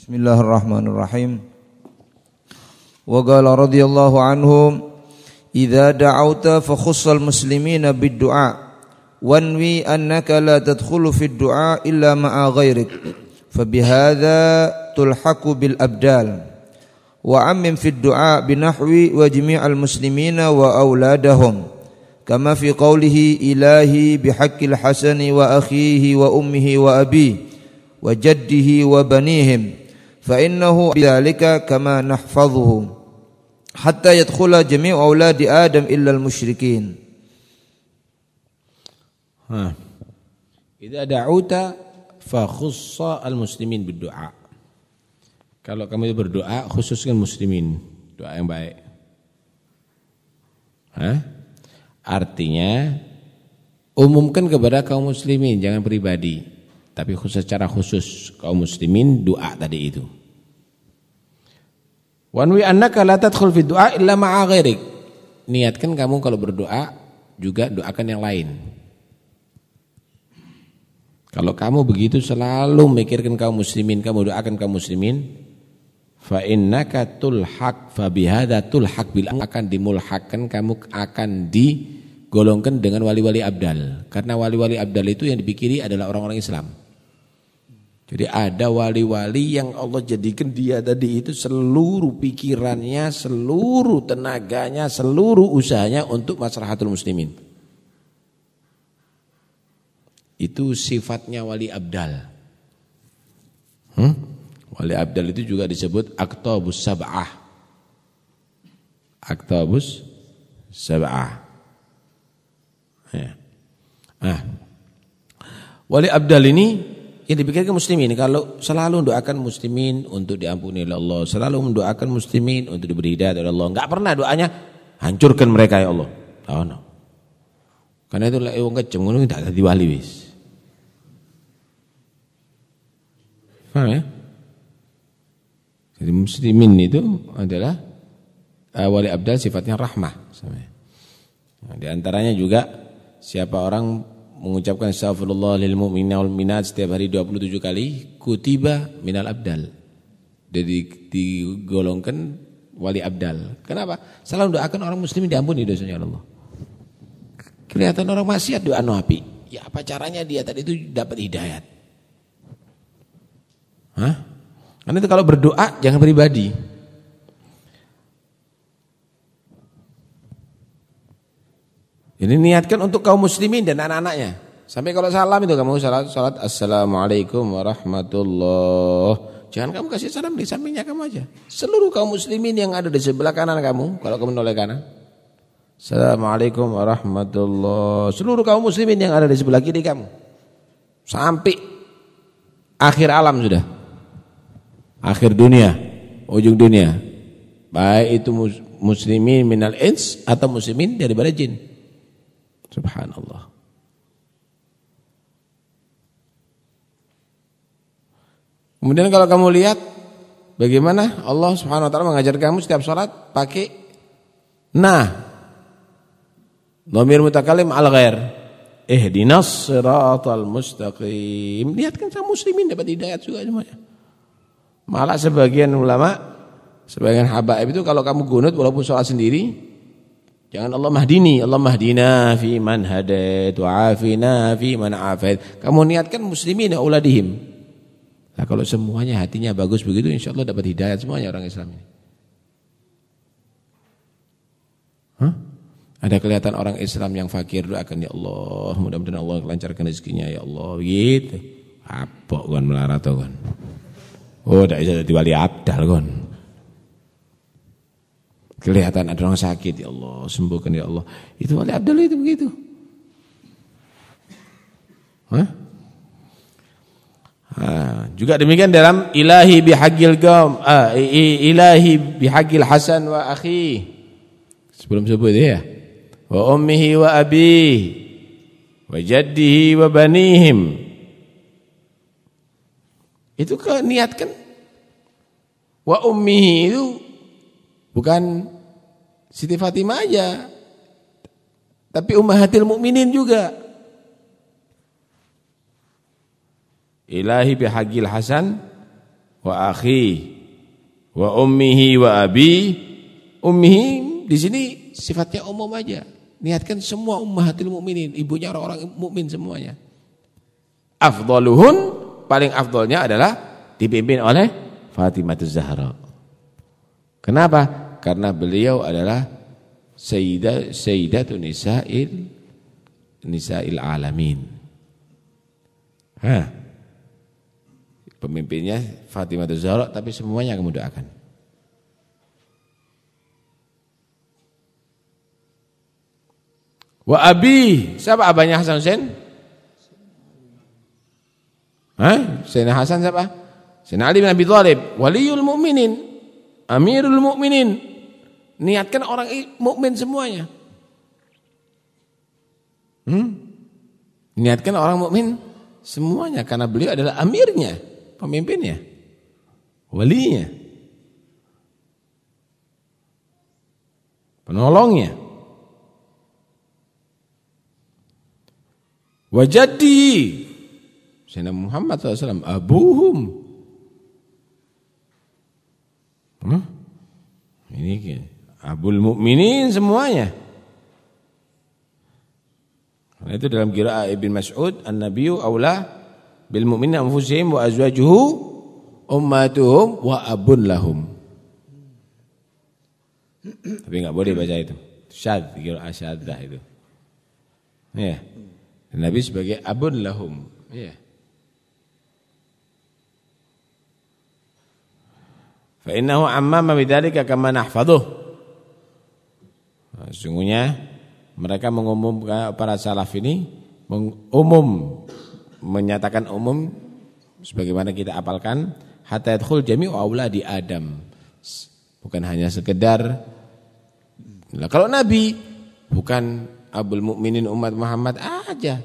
Bismillahirrahmanirrahim. Wa qala radhiyallahu anhum idza da'awta fa khussal muslimina bid-du'a wanwi annaka la tadkhulu fid du'a illa ma'a ghairik fabihadza tulhaqu bil abdal wa ammim fid du'a binahwi wa jami'al muslimina wa auladahum kama fi qawlihi ilahi bihaqqil hasani wa akhihi wa ummihi wa fa innahu bidzalika kama nahfazuhum hatta yadkhula jami'u auladi adam illa al-musyrikin ha. Idza da'uta fa khussa al-muslimin bid-du'a. Kalau kamu berdoa khususkan muslimin. Doa yang baik. Hah? Artinya umumkan kepada kaum muslimin jangan pribadi tapi secara khusus kaum muslimin doa tadi itu. Wanwi annaka la tadkhul fi du'a illa ma'a ghairik. Niatkan kamu kalau berdoa juga doakan yang lain. Kalau kamu begitu selalu memikirkan kaum muslimin, kamu doakan kaum muslimin, fa innaka tulhaq fa bihadza tulhaq bil akan dimulhaqkan kamu akan digolongkan dengan wali-wali abdal. Karena wali-wali abdal itu yang dipikiri adalah orang-orang Islam. Jadi ada wali-wali yang Allah jadikan dia tadi itu seluruh pikirannya, seluruh tenaganya, seluruh usahanya untuk masyarakat muslimin. Itu sifatnya wali abdal. Hmm? Wali abdal itu juga disebut aktobus sab'ah. Aktobus sab'ah. Ya. Ah. Wali abdal ini yang dipikirkan muslimin kalau selalu mendoakan muslimin untuk diampuni oleh Allah, selalu mendoakan muslimin untuk diberi hidayah oleh Allah. Enggak pernah doanya hancurkan mereka ya Allah. Oh no. Karena itu lek wong kecem ngono tidak dadi wali wis. Ya? Jadi muslimin itu adalah uh, wali abdal sifatnya rahmah. Nah, di antaranya juga siapa orang mengucapkan astagfirullah lil mu'minina wal minat setiap hari 27 kali kutiba minal abdal. Jadi digolongkan wali abdal. Kenapa? Selalu doakan orang muslim diampuni dosanya Allah. Kelihatan orang maksiat doa no api. Ya apa caranya dia tadi itu dapat hidayat? Hah? Karena itu kalau berdoa jangan pribadi. Ini niatkan untuk kaum muslimin dan anak-anaknya. Sampai kalau salam itu kamu salat salat assalamualaikum warahmatullah. Jangan kamu kasih salam di sampingnya kamu aja. Seluruh kaum muslimin yang ada di sebelah kanan kamu, kalau kamu noleh kanan. Assalamualaikum warahmatullah. Seluruh kaum muslimin yang ada di sebelah kiri kamu. Sampai akhir alam sudah. Akhir dunia, ujung dunia. Baik itu muslimin minal ins atau muslimin daripada jin. Subhanallah. Kemudian kalau kamu lihat bagaimana Allah Subhanahu wa taala mengajar kamu setiap sholat pakai nah. Dhamir mutakalim al ghair. Ihdinas siratal mustaqim. Lihatkan sama muslimin dapat hidayat juga semuanya. Malah sebagian ulama, sebagian habaib itu kalau kamu gunut walaupun sholat sendiri, Jangan Allah mahdini, Allah mahdina fi man hadait wa afina fi man afait. Kamu niatkan muslimin auladihim. Nah, kalau semuanya hatinya bagus begitu insya Allah dapat hidayah semuanya orang Islam ini. Hah? Ada kelihatan orang Islam yang fakir doakan ya Allah, mudah-mudahan Allah lancarkan rezekinya ya Allah gitu. Apa kan melarat kan. Oh, tidak bisa jadi wali abdal kan. Kelihatan ada orang sakit, ya Allah, sembuhkan ya Allah. Itu wali abdal itu begitu. Hah? Ha, juga demikian dalam ilahi bihaqil gaum, ah, ilahi bihaqil hasan wa akhi. Sebelum sebut ya. Wa ummihi wa abi wa jaddihi wa banihim. Itu kan niatkan wa ummihi itu Bukan Siti Fatimah aja. Tapi ummahatil mukminin juga. Ilahi bihaqil hasan wa akhi wa ummihi wa abi ummihi di sini sifatnya umum aja niatkan semua ummahatil mukminin ibunya orang-orang mukmin semuanya afdaluhun paling afdolnya adalah dipimpin oleh Fatimah Zahra kenapa karena beliau adalah sayyidah sayyidatu nisa'il nisa'il alamin ha Pemimpinnya Fatimah Zahra tapi semuanya kamu doakan. Wa abi, siapa abahnya Hasan Hussein? Hah? Sayyidina Hasan siapa? Sayyidina Ali bin Abi Thalib, waliul mukminin, amirul mukminin. Niatkan orang mukmin semuanya. Hmm? Niatkan orang mukmin semuanya karena beliau adalah amirnya pemimpinnya, walinya, penolongnya. Wajadi Sayyidina Muhammad SAW Abuhum hmm? Ini Abul Mukminin semuanya Karena itu dalam kira Ibn Mas'ud An-Nabiyu awla bil mu'minina anfusihim wa azwajuhu ummatuhum wa abun lahum. Tapi enggak boleh baca itu. Syad, kira asyaddah itu. Ya. Nabi sebagai abun lahum. Ya. Fa innahu amma bidzalika kama nahfaduh. Sesungguhnya mereka mengumumkan para salaf ini mengumum menyatakan umum sebagaimana kita apalkan hatta yadkhul jami'u auladi Adam. Bukan hanya sekedar nah, kalau nabi bukan abul mukminin umat Muhammad aja.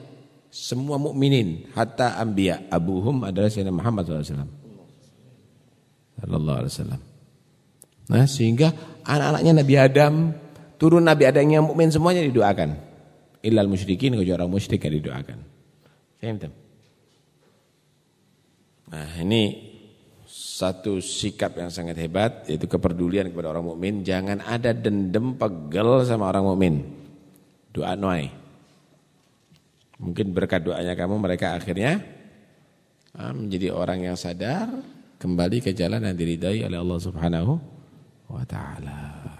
Semua mukminin hatta anbiya abuhum adalah Sayyidina Muhammad SAW. Sallallahu alaihi wasallam. Nah, sehingga anak-anaknya Nabi Adam, turun Nabi Adam yang mukmin semuanya didoakan. Illal musyrikin kecuali orang musyrik yang didoakan. Faham? Nah, ini satu sikap yang sangat hebat yaitu kepedulian kepada orang mukmin. Jangan ada dendam pegel sama orang mukmin. Doa noai. Mungkin berkat doanya kamu mereka akhirnya ah, menjadi orang yang sadar kembali ke jalan yang diridai oleh Allah Subhanahu wa taala.